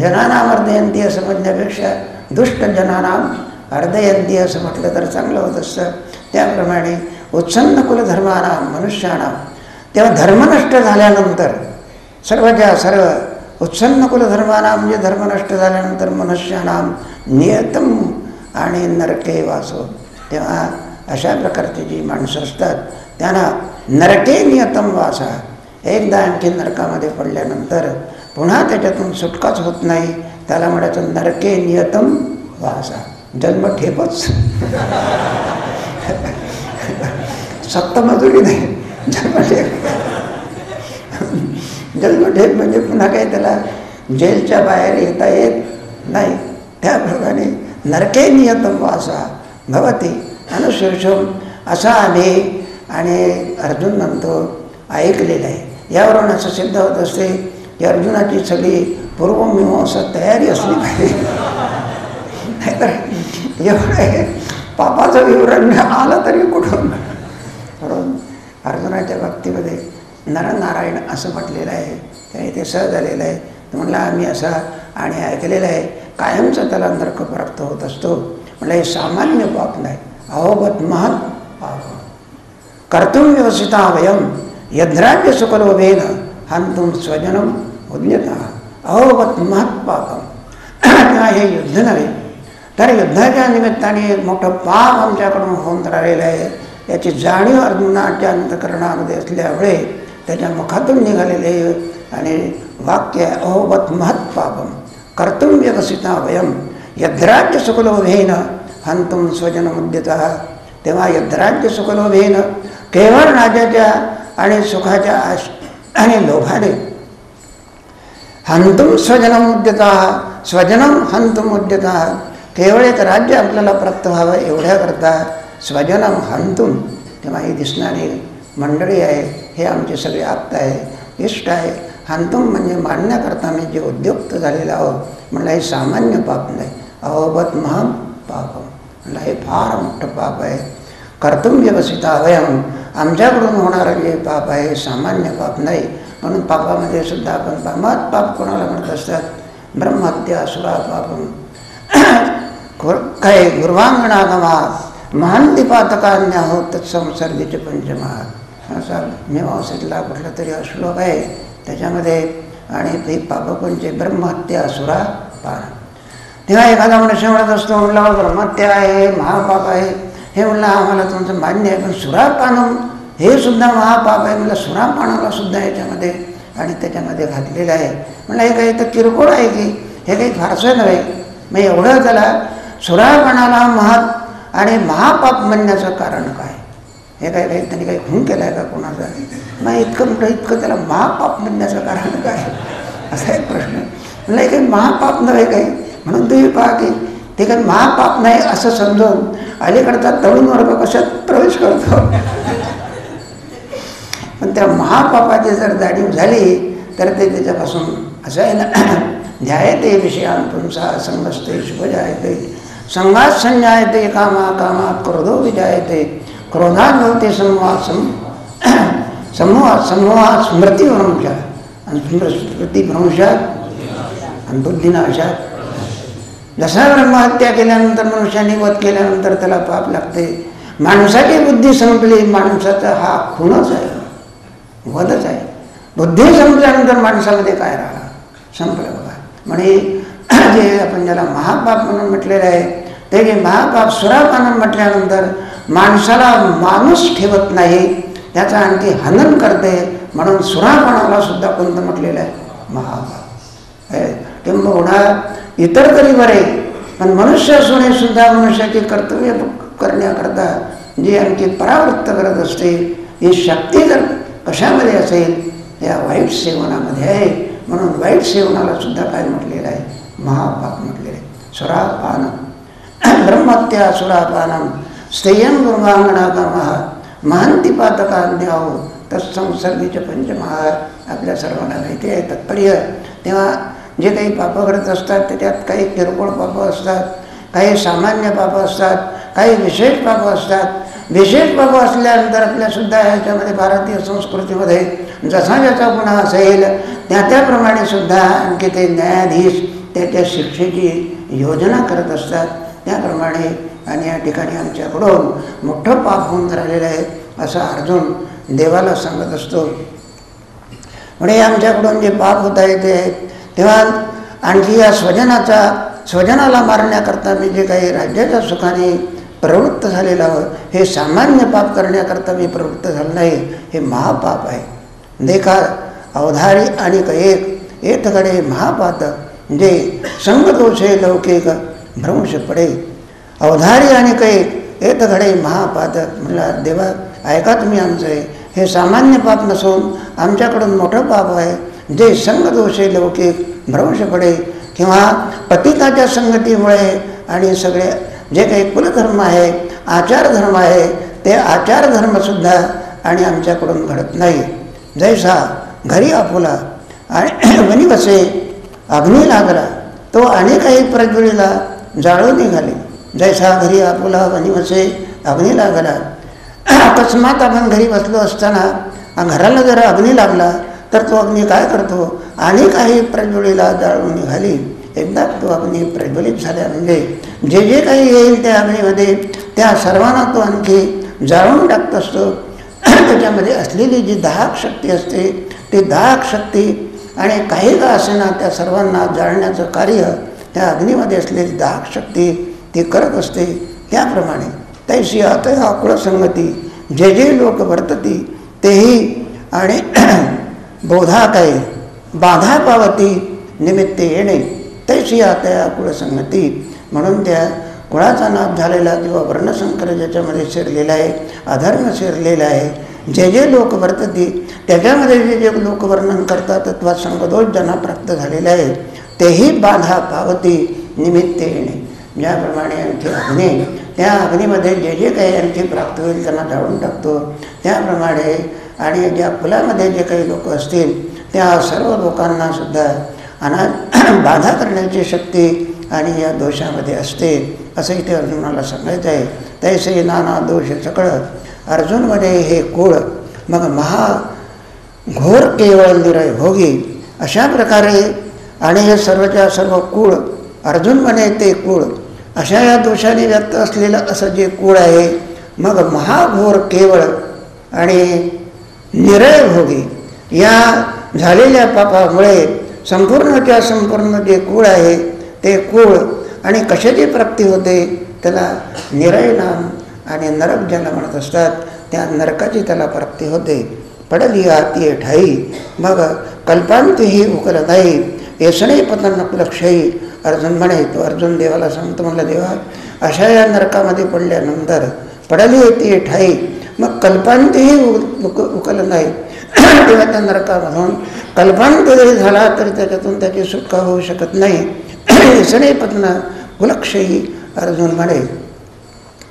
जनानाम अर्धयंती असं म्हणण्यापेक्षा दुष्ट जनानाम अर्धयंती असं म्हटलं तर चांगलं होत असतं. त्याप्रमाणे उत्सन्न कुलधर्मानाम मनुष्यानाम तेव्हा धर्म नष्ट सर्व घ्या सर्व उत्सन्न कुलधर्माना म्हणजे धर्म नष्ट झाल्यानंतर मनुष्यानाम नियतम आणि नरके वासो तेव्हा अशा प्रकारची जी माणसं असतात त्यांना नरके नियतम वासा एकदा आणखी नरकामध्ये पडल्यानंतर पुन्हा त्याच्यातून सुटकाच होत नाही. त्याला म्हणायचं नरके नियतम वासा जन्म ठेपच. सत्तमजुरी नाही. जन्म ठेप. जन्मठेप म्हणजे पुन्हा काही त्याला जेलच्या बाहेर येता येत नाही. त्याप्रमाणे नरके नियतम वासा भवती. अनुशीर्षम असा आम्ही आणि अर्जुन म्हणतो ऐकलेलं आहे. यावरून असं सिद्ध होत असते की अर्जुनाची सगळी पूर्वमीमांसा तयारी असली पाहिजे. नाहीतर एवढं पापाचं विवरण आलं तरी कुठून? म्हणून अर्जुनाच्या बाबतीमध्ये नरनारायण असं म्हटलेलं आहे. त्याने ते सहज आलेलं आहे. तर म्हणलं आम्ही असा आणि ऐकलेलं आहे. कायमचा त्याला नरक प्राप्त होत असतो. म्हटलं हे सामान्य पाप नाही. अहोबत महत् पाप. कर्तुम व्यवसिता वयम यद्राज्य सुखलोभेन हंतुम स्वजनम उद्यता. अहोबत महत् पापम तेव्हा हे युद्ध नव्हे. तर युद्धाच्या निमित्ताने मोठं पाप आमच्याकडून होऊन राहिलेलं आहे. याची जाणीव अर्जुनाच्या अंतकरणामध्ये असल्यामुळे त्याच्या मुखातून निघालेले आणि वाक्य अहोबत महत् पापम कर्तुम व्यवसिता वयम यद्राज्य सुखलोभेन हंतुम स्वजनमुद्यता। तेव्हा यद्राज्य सुखलोभेन केवळ राजाच्या आणि सुखाच्या आश आणि लोभाने हंतुम स्वजनमुद्यता स्वजनम हंतुमुद्यता केवळ एक राज्य आपल्याला प्राप्त व्हावं एवढ्याकरता स्वजनम हंतुम तेव्हा ही दिसणारी मंडळी आहे हे आमचे सगळे आप्त आहे इष्ट आहे. हंतुम म्हणजे मानण्याकरता मी जे उद्युक्त झालेलं आहोत म्हणलं हे सामान्य पाप नाही. अहोबत महान पाप म्हणलं हे फार मोठं पाप आहे. कर्तुम व्यवस्थित अवयम. आमच्याकडून होणारं जे पाप आहे सामान्य पाप नाही. म्हणून पापामध्ये सुद्धा आपण मत पाप कोणाला म्हणत असतात? ब्रह्महत्या सुरा पापम. काय गुर्वांगणागमा महान पातकान्य हो तत्संसर्गीचे पंचमहा असा मीमांसेतला कुठला तरी श्लोक आहे. त्याच्यामध्ये आणि ते पापकोणचे ब्रह्महत्या सुरा पार. तेव्हा एखादा मनुष्य म्हणत असतो म्हणलं ब्रह्महत्या आहे महापाप आहे. हे म्हणलं आम्हाला तुमचं मान्य आहे पण सुरापानम हे सुद्धा महापाप आहे. म्हणलं सुरापानाला सुद्धा याच्यामध्ये आणि त्याच्यामध्ये घातलेलं आहे. म्हणलं हे काही तर किरकोळ आहे की हे काही फारसं नव्हे. मग एवढं त्याला सुरापणाला महत् आणि महापाप म्हणण्याचं कारण काय? हे काय काही त्यांनी काही खून केलं आहे का कोणाचा? मग इतकं म्हटलं इतकं त्याला महापाप म्हणण्याचं कारण काय? असा एक प्रश्न. म्हणजे काही महापाप नव्हे काही? म्हणून तुम्ही पहा की ते काही महापाप नाही असं समजून अलीकडचा तरुण वर्ग कशात प्रवेश करतो? पण त्या महापापाची जर जाणीव झाली तर ते त्याच्यापासून असं आहे ना ध्यायते विषयांतुंसा संगस्ते शुभ जायते संघात संजायते कामा कामात क्रोधो विजायते. क्रोधात नव्हते समूहात सम समूहात समूहात स्मृतीभ्रंशात आणि स्मृतीभ्रंशात आणि बुद्धिनाशात जसा ब्रह्महत्या केल्यानंतर मनुष्याने वध केल्यानंतर त्याला पाप लागते। माणसाची बुद्धी संपली माणसाचा हा खूणच आहे। वधच आहे। बुद्धी संपल्यानंतर माणसामध्ये काय राहा संपलं बघा। म्हणजे जे आपण ज्याला महापाप म्हणून म्हटलेलं आहे ते जे महापाप सुरापानं म्हटल्यानंतर माणसाला माणूस ठेवत नाही त्याचा आणखी हनन करते. म्हणून सुरापणाला सुद्धा कोणतं म्हटलेलं आहे महापाप किंबहुना इतर तरी बरे पण मनुष्य असूनही सुद्धा मनुष्याची कर्तव्य करण्याकरता जी आणखी परावृत्त करत असते ही शक्ती जर कशामध्ये असेल या वाईट सेवनामध्ये आहे. म्हणून वाईट सेवनाला सुद्धा काय म्हटलेलं आहे? महापाप म्हटलेलं आहे. सुरापान. ब्रह्मत्या सुरापानम स्त्रियं गुरुवांगणा महा महांती पातकान्याहो तत्संसर्गीचे पंचमहा आपल्या सर्वांना माहिती आहे तात्पर्य तेव्हा जे काही पापं घडत असतात त्याच्यात काही किरकोळ पापं असतात काही सामान्य पापं असतात काही विशेष पापं असतात विशेष पापं असल्यानंतर आपल्यासुद्धा ह्याच्यामध्ये भारतीय संस्कृतीमध्ये जसा ज्याचा गुन्हा असेल त्या त्याप्रमाणे सुद्धा आणखी ते न्यायाधीश त्याच्या शिक्षेची योजना करत असतात त्याप्रमाणे आणि या ठिकाणी आमच्याकडून मोठं पाप होऊन राहिलेलं आहे असं अर्जुन देवाला सांगत असतो. म्हणजे आमच्याकडून जे पाप होत आहे ते तेव्हा आणखी या स्वजनाचा स्वजनाला मारण्याकरता मी जे काही राज्याच्या सुखाने प्रवृत्त झालेलं आहोत हे सामान्य पाप करण्याकरता मी प्रवृत्त झालं नाही हे महापाप आहे. देखा अवधारी आणि एक एतकडे महापात जे संगदोषे लौकिक भ्रंश पडे. अवधारी आणि कैक घडे महापातक म्हणला देवा ऐका तुम्ही आमचं. आहे हे सामान्य पाप नसून आमच्याकडून मोठं पाप आहे. जे संगदोषे लौकिक भ्रंश पडे किंवा पतिताच्या संगतीमुळे आणि सगळे जे काही कुलधर्म आहे आचारधर्म आहे ते आचारधर्मसुद्धा आणि आमच्याकडून घडत नाही. जैसा घरी आपुला आणि वनी बसे अग्नी लागला तो अनेकही प्रज्वळीला जाळून निघाले. जैसा घरी आपुला वनी वसे अग्नी लागला. अकस्मात आपण घरी बसलो असताना घराला जर अग्नी लागला तर तो अग्नी काय करतो? आणि काही प्रज्वलीला जाळून निघाली. एकदा तो अग्नी प्रज्वलित झाल्या म्हणजे जे जे काही येईल त्या अग्नीमध्ये त्या सर्वांना तो आणखी जाळून टाकत असतो. त्याच्यामध्ये असलेली जी दाहक शक्ती असते ती दाहक शक्ती आणि काही का असेना त्या सर्वांना जाळण्याचं कार्य त्या अग्नीमध्ये असलेली दाहक शक्ती ती करत असते. त्याप्रमाणे तैशी अतय संगती जे जे लोक वर्तती तेही आणि बोधा काय बाधा पावती निमित्त येणे. तैशी आकुळ कुळसंगती म्हणून त्या कुळाचा नाश झालेला किंवा वर्णसंकर ज्याच्यामध्ये शिरलेला आहे अधर्म शिरलेला आहे जे जे लोक वर्तती त्याच्यामध्ये जे जे लोक वर्णन करतात अथवा संगदोष ज्यांना प्राप्त झालेला आहे तेही बाधा पावती निमित्त येणे. ज्याप्रमाणे आणखी अग्नी त्या अग्नीमध्ये जे जे काही आणखी प्राप्त होईल त्यांना जाळून टाकतो. त्याप्रमाणे आणि ज्या फुलामध्ये जे काही लोक असतील त्या सर्व लोकांना सुद्धा अना बाधा करण्याची शक्ती आणि या दोषामध्ये असते असं इथे अर्जुनाला सांगायचं आहे. तैसे नाना दोष चकळत अर्जुनमध्ये हे कुळ मग महा घोर केवळ निरय भोगी अशा प्रकारे आणि हे सर्वच्या सर्व कुळ अर्जुन म्हणे ते कुळ अशा या दोषाने व्यक्त असलेलं असं जे कुळ आहे मग महाघोर केवळ आणि निरय भोगी या झालेल्या पापामुळे संपूर्णच्या संपूर्ण जे कुळ आहे ते कुळ आणि कशाची प्राप्ती होते त्याला निरय नाम आणि नरक ज्याला म्हणत असतात त्या नरकाची त्याला प्राप्ती होते. पडली आती ठाई मग कल्पांतही उकल नाही येसणे पतन लक्षही अर्जुन म्हणे तो अर्जुन देवाला सांगतो म्हणलं देवा अशा या नरकामध्ये पडल्यानंतर पडली होती ठाई. मग कल्पांतही उक उकल नाही. तेव्हा त्या नरकामधून कल्पांत जरी झाला तरी त्याच्यातून त्याची सुटका होऊ शकत नाही. सणे पतन कुलक्षयी अर्जुन म्हणे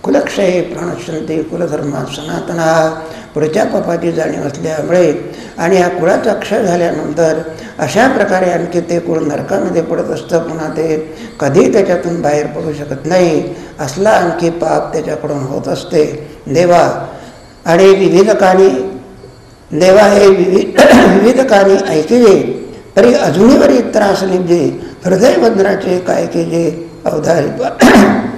कुलक्षय प्राणश्रद्धे कुलधर्मा सनातना पुढच्या पापाची जाणीव असल्यामुळे आणि या कुळाचा क्षय झाल्यानंतर अशा प्रकारे आणखी ते कुळ नरकामध्ये पडत असतं. पुन्हा ते कधी त्याच्यातून बाहेर पडू शकत नाही. असला आणखी पाप त्याच्याकडून होत असते. देवा आणि विविध काणी देवा हे विविध विविधकानी ऐकिले तरी अजूनवरी त्रास निघे हृदय बंधनाचे काय केले अवधारित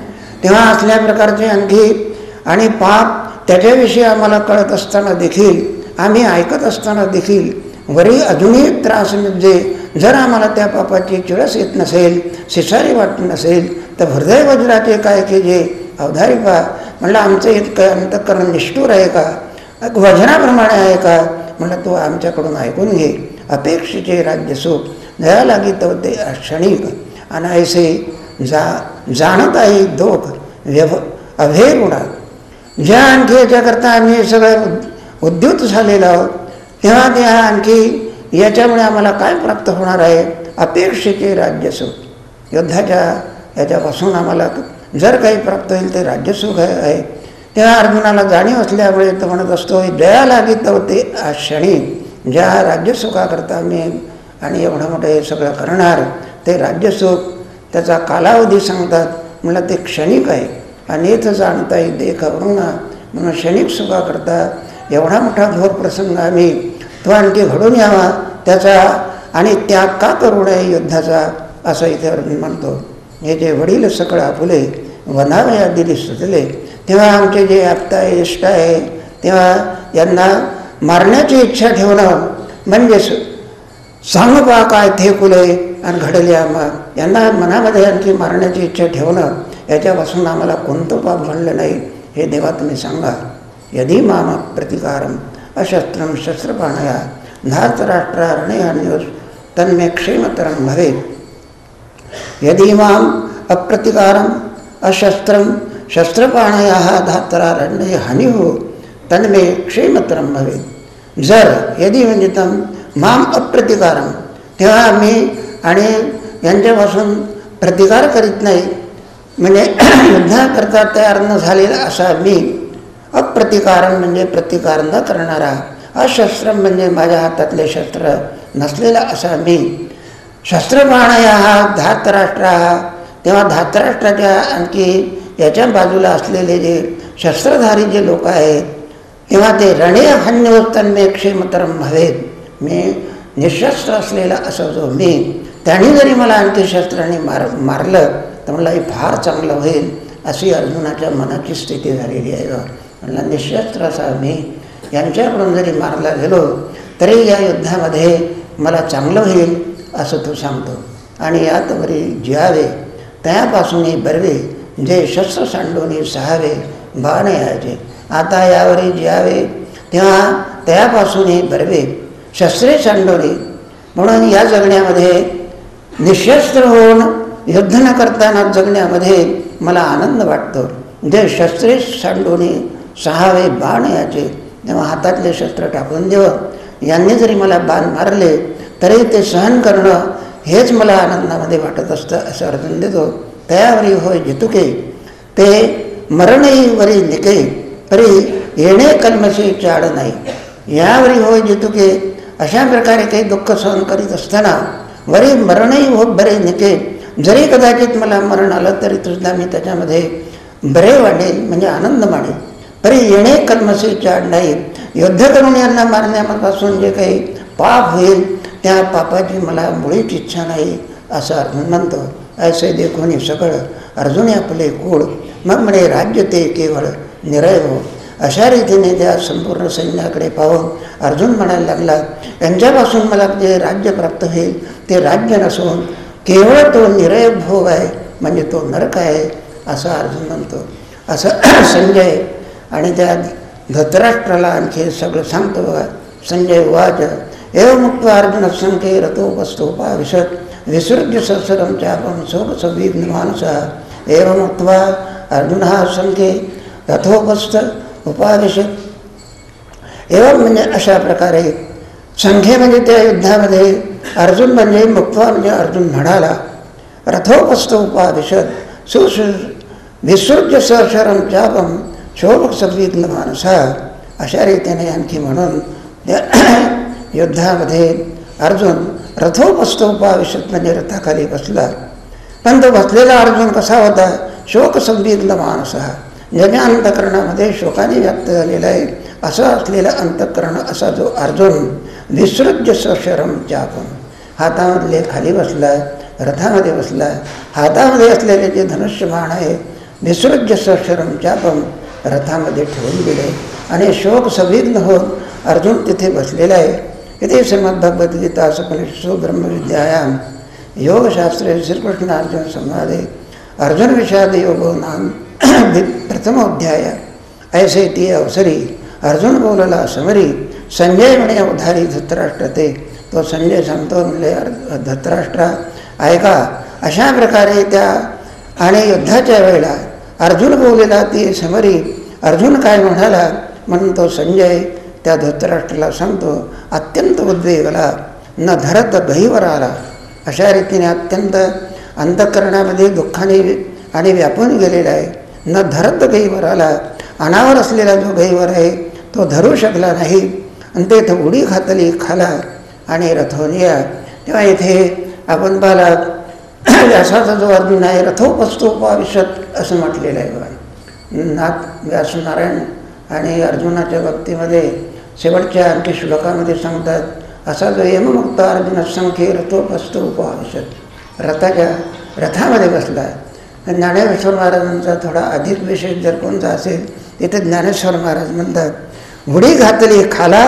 तेव्हा असल्या प्रकारचे आणखी आणि पाप त्याच्याविषयी आम्हाला कळत असताना देखील आम्ही ऐकत असताना देखील वरी अजूनही त्रास म्हणजे जर आम्हाला त्या पापाची चिळस येत नसेल शिसारी वाटत नसेल तर हृदय वज्राचे काय की जे अवधारी पा म्हणलं आमचं इतकं अंतकरण निष्ठूर आहे का? वजनाप्रमाणे आहे का? म्हणलं तो आमच्याकडून ऐकून घे. अपेक्षेचे राज्य सुख. दया लागित होते क्षणिक. अनायसे जा जाणत आहे दोख व्यव अभेरुणा ज्या आणखी याच्याकरता आम्ही हे सगळं उद्युत झालेलो आहोत तेव्हा त्या आणखी याच्यामुळे आम्हाला काय प्राप्त होणार आहे? अपेक्षेचे राज्यसुख. युद्धाच्या याच्यापासून आम्हाला जर काही प्राप्त होईल ते राज्यसुख आहे. तेव्हा अर्जुनाला जाणीव असल्यामुळे तो म्हणत असतो दया लागित होते आज क्षणी. ज्या राज्यसुखाकरता मी आणि एवढं मोठं हे सगळं करणार ते राज्यसुख त्याचा कालावधी सांगतात. म्हणलं ते क्षणिक आहे. अनेथ जाणता येईल देख ना म्हणून क्षणिक सुखाकरता एवढा मोठा घोर प्रसंग आम्ही तो आणखी घडून यावा त्याचा आणि त्याग का करू नये युद्धाचा असं इथे अर्जुन म्हणतो. हे जे वडील सकळ आपुले वनावया दिली सुचले तेव्हा आमचे जे आप्ता आहे इष्ट आहे तेव्हा यांना मारण्याची इच्छा ठेवणं म्हणजे सांग पा काय थे कुले? आणि घडल्या. मग यांना मनामध्ये आणखी मारण्याची इच्छा ठेवणं याच्यापासून आम्हाला कोणतं पाप घडलं नाही हे देवा तुम्ही सांगा. यदी माम प्रतिकारम अशस्त्रम शस्त्रपाणया धातराष्ट्रारण्यन्योस तन्मे क्षेमतरं भवे. यदी माम अप्रतिकारम अशस्त्रम शस्त्रपाणया धातरारण्य हानिहो तन्मे क्षेमतरम भवे. जर यदी म्हणजे माम अप्रतिकारम तेव्हा आम्ही आणि यांच्यापासून प्रतिकार करीत नाही. म्हणजे युद्धाकरता तयार न झालेला असा मी अप्रतिकारण म्हणजे प्रतिकार न करणारा अशस्त्र म्हणजे माझ्या हातातले शस्त्र नसलेला असा मी शस्त्रबाणया हा धातराष्ट्र हा. तेव्हा धातराष्ट्राच्या आणखी याच्या बाजूला असलेले जे शस्त्रधारी जे लोक आहेत तेव्हा ते रणे हन्योत्तन्मे क्षेमतरम हवेत मी निशस्त्र असलेला असं जो मी त्याने जरी मला आणखी शस्त्राने मार मारलं तर मला हे फार चांगलं होईल. अशी अर्जुनाच्या मनाची स्थिती झालेली आहे म्हणला निशस्त्र असा मी यांच्याकडून जरी मारला गेलो तरी या युद्धामध्ये मला चांगलं होईल असं तो सांगतो. आणि यात बरी त्यापासूनही बरवे जे शस्त्र सांडोनी सहावे बाण यायचे आता यावरी जिहावे तेव्हा त्यापासूनही बरवे शस्त्रे सांडोनी म्हणून या जगण्यामध्ये निशस्त्र होऊन युद्ध न करताना जगण्यामध्ये मला आनंद वाटतो. जे शस्त्रे सांडोनी सहावे बाण याचे तेव्हा हातातले शस्त्र टाकून देव. यांनी जरी मला बाण मारले तरी ते सहन करणं हेच मला आनंदामध्ये वाटत असतं असं अर्जुन देतो. तयावरी होय जितुके ते मरणही वरी निके तरी येणे कलमशी चाड नाही. यावरी होय जितुके अशा प्रकारे काही दुःख सहन करीत असताना वरी मरणही हो बरे निके जरी कदाचित मला मरण आलं तरी सुद्धा मी त्याच्यामध्ये बरे वाढेल म्हणजे आनंद मानेल तरी येणे कल्मशी चाड नाही युद्ध करून यांना मारण्यापासून जे काही पाप होईल त्या पापाची मला मुळीच इच्छा नाही असं अर्जुन म्हणतो. ऐसे देखून सगळं अर्जुन आपले कुळ मग म्हणे राज्य ते केवळ निरय हो. अशा रीतीने त्या संपूर्ण सैन्याकडे पाहून अर्जुन म्हणायला लागला यांच्यापासून मला जे राज्य प्राप्त होईल ते राज्य नसून केवळ तो निरय भोग आहे म्हणजे तो नरक आहे असं अर्जुन म्हणतो. असं संजय आणि त्या धतराष्ट्राला आणखी सगळं सांगतो बघा. संजय वाच एव मुक्त अर्जुन संख्ये रथोपस्थोपाविशत विसृज्य सत्सरम चापम सोप संविघ्न माणसा एवं अर्जुन हा संख्ये रथोपस्थ उपाविशत एवं म्हणजे अशा प्रकारे संख्ये म्हणजे त्या युद्धामध्ये अर्जुन म्हणजे मुक्त्वा म्हणजे अर्जुन म्हणाला, रथोपस्थ उपाविशत सुस, विसृज्य सशरम चापम शोभक संविघ्न मानसा अशा रीतीने आणखी म्हणून युद्धामध्ये अर्जुन रथोपस्थ उपाविशत म्हणजे रथाखाली बसला। पण तो बसलेला अर्जुन कसा होता? शोक संविघ्न मानस यज्ञ अंतकरणामध्ये शोकाने व्यक्त झालेला आहे. असं असलेलं अंतकरण असा जो अर्जुन विसृज्य सशरम चापम हातामधले खाली बसला रथामध्ये बसला. हातामध्ये असलेले जे धनुष्यबाण आहे विसृज्य सशरम चापम रथामध्ये ठेवून दिले आणि शोक सविघ्न होऊन अर्जुन तिथे बसलेला आहे. इथे श्रीमद्भगवद्गीता सपनिषो ब्रह्मविद्यायाम योगशास्त्रे श्रीकृष्ण अर्जुन संवादे. अर्जुन विषाद योगो नाम. प्रथमोध्याय ऐसे ती अवसरी अर्जुन बोलला समरी संजय म्हणे उधारी धृतराष्ट्र ते तो संजय सांगतो म्हणजे धृतराष्ट्रा ऐका अशा प्रकारे त्या आणि युद्धाच्या वेळेला अर्जुन बोललेला ती समरी अर्जुन काय म्हणाला? म्हणून तो संजय त्या धृतराष्ट्राला सांगतो अत्यंत उद्वेगला न धरत गहीवर आला अशा रीतीने अत्यंत अंतःकरणामध्ये दुःखाने आणि व्यापून गेलेला आहे. न धरत गहीवर आला अनावर असलेला जो गहीवर आहे तो धरू शकला नाही. आणि ते इथं उडी खातली खाला आणि रथोनिया तेव्हा इथे आपण पाहिला व्यासाचा जो अर्जुन आहे रथोपस्तोपाविशत असं म्हटलेलं आहे बघा. नाथ व्यासनारायण आणि अर्जुनाच्या बाबतीमध्ये शेवटच्या आणखी श्लोकामध्ये सांगतात असा जो यममुक्त अर्जुन असंख्य रथोपस्त उपाविष्यत रथाच्या रथामध्ये बसला. ज्ञानेश्वर महाराजांचा थोडा अधिक विशेष जर कोणता असेल तिथे ज्ञानेश्वर महाराज म्हणतात उडी घातली खाला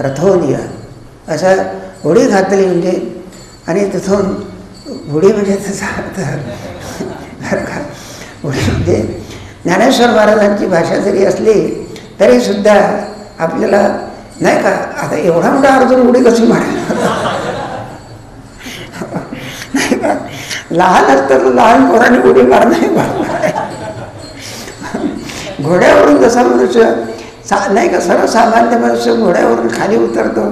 रथोनिया. असा उडी घातली म्हणजे आणि तिथून उडी म्हणजे त्याचा अर्थ का? उडी म्हणजे ज्ञानेश्वर महाराजांची भाषा जरी असली तरीसुद्धा आपल्याला नाही का आता एवढा मोठा अर्जुन उडी कशी म्हणा नाही का लहान असतं लहान पोराने उडी मारणं घोड्यावरून जसा मनुष्य सा नाही का सर्वसामान्य मनुष्य घोड्यावरून खाली उतरतो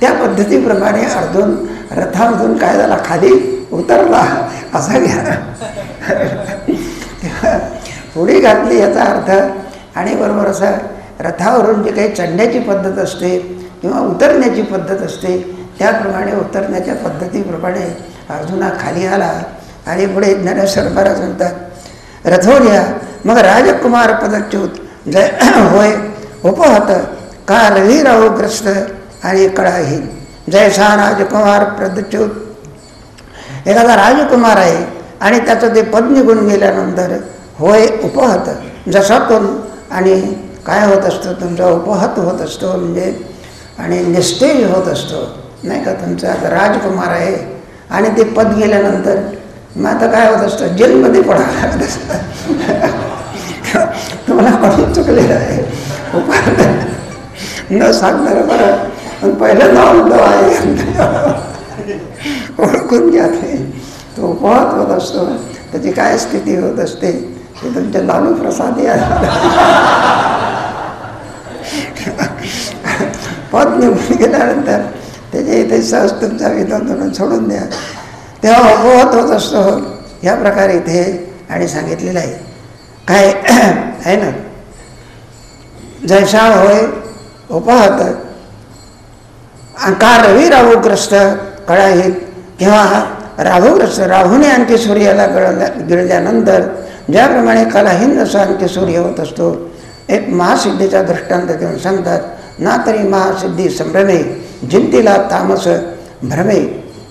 त्या पद्धतीप्रमाणे अर्जुन रथामधून काय झाला? खाली उतरला. असा घ्या. उडी घातली याचा अर्थ आणि बरोबर असा रथावरून जे काही चढण्याची पद्धत असते किंवा उतरण्याची पद्धत असते त्याप्रमाणे उतरण्याच्या पद्धतीप्रमाणे अर्जुना खाली आला. आणि पुढे ज्ञानेश्वर महाराज म्हणतात रथोड्या मग राजकुमार पदच्युत जय होय उपहत का रवीराव ग्रस्त आणि कळाही जयसा राजकुमार पदच्युत. एखादा राजकुमार आहे आणि त्याचं ते पद निघून गेल्यानंतर होय उपहत जसा तो आणि काय होत असतो तुमचा उपहत होत असतो म्हणजे आणि निस्तेज होत असतो. नाही का तुमचा राजकुमार आहे आणि ते पद गेल्यानंतर मग आता काय होत असतं? जेलमध्ये पडावं लागत असतं तुम्हाला म्हणून चुकलेलं आहे? उपाय न सांगणार बरं. पण पहिलं नाव उद्धव आहे. ओळखून घ्या ते. तो उपवास होत असतो. त्याची काय स्थिती होत असते? ते तुमच्या लालू प्रसाद या. पद निघून गेल्यानंतर त्याच्या इथे सहज तुमचा विधान सोडून द्या. तेव्हा उपवत होत असतो. या प्रकारे इथे आणि सांगितलेलं आहे. काय आहे ना? जयशाळ होय उपहत का रवी राहूग्रस्त कळाहीत किंवा राहूग्रस्त राहूने आणखी सूर्याला गळल्या गिळल्यानंतर ज्याप्रमाणे कलाहीन जसा आणखी सूर्य होत असतो एक महासिद्धीचा दृष्टांत देऊन सांगतात ना तरी महासिद्धी संभ्रमे जिंतीला तामस भ्रमे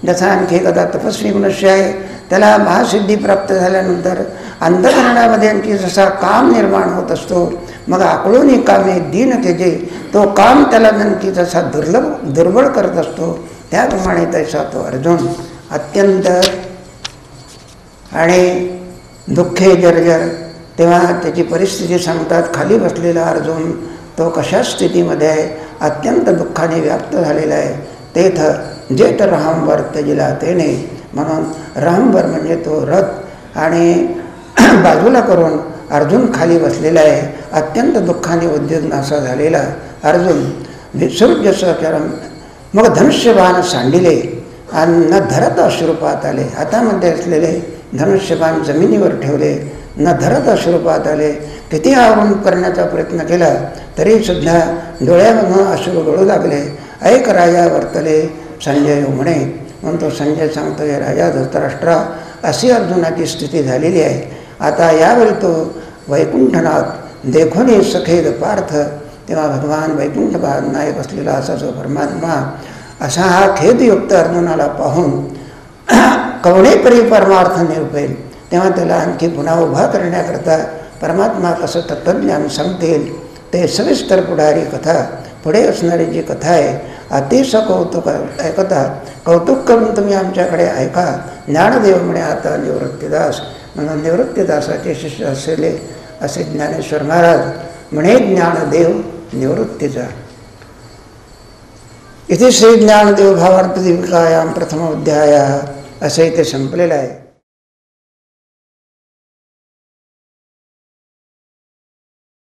जसा आणखी एखादा तपस्वी मनुष्य आहे त्याला महासिद्धी प्राप्त झाल्यानंतर अंधकरणामध्ये आणखी जसा काम निर्माण होत असतो मग आकळून कामे दिन त्याचे तो काम त्याला आणखी जसा दुर्लभ दुर्बळ करत असतो त्याप्रमाणे तसा तो अर्जुन अत्यंत आणि दुःखे जर्जर तेव्हा त्याची परिस्थिती सांगतात खाली बसलेला अर्जुन तो कशा स्थितीमध्ये आहे? अत्यंत दुःखाने व्याप्त झालेला आहे. तेथ जेठ रामवर त्याजीला तेने म्हणून रामवर म्हणजे तो रथ आणि बाजूला करून अर्जुन खाली बसलेला आहे. अत्यंत दुःखाने उद्योग असा झालेला अर्जुन विसर्जसचरम मग धनुष्यबाण सांडिले आणि न धरत अश्रुपात आले. हातामध्ये असलेले धनुष्यबाण जमिनीवर ठेवले. न धरत अश्रुपात आले. किती आवरण करण्याचा प्रयत्न केला तरी सुद्धा डोळ्यामधून अश्रू गळू लागले. ऐक राजा वर्तले संजय म्हणे. म्हणून तो संजय हे राजा धृतराष्ट्रा अशी अर्जुनाची स्थिती झालेली आहे. आता यावेळी तो वैकुंठनाथ देखोने सखेद पार्थ तेव्हा भगवान वैकुंठ नायक असलेला असा जो परमात्मा असा हा खेदयुक्त अर्जुनाला पाहून कवणेपरी परमार्थ निरपेल तेव्हा त्याला आणखी पुन्हा उभा करण्याकरता परमात्मा कसं तत्त्वज्ञान सांगतील. ते सविस्तर पुढारी कथा पुढे असणारी जी कथा आहे अतिशय कौतुक ऐकता कौतुक करून तुम्ही आमच्याकडे ऐका. ज्ञानदेव म्हणे आता निवृत्तीदास. म्हणून निवृत्तीदासाचे शिष्य असलेले असे ज्ञानेश्वर महाराज म्हणे ज्ञानदेव निवृत्तीचा इथे श्री ज्ञानदेव भावार्थ दीपिकायाम प्रथम अध्याया असे इथे संपलेलं आहे.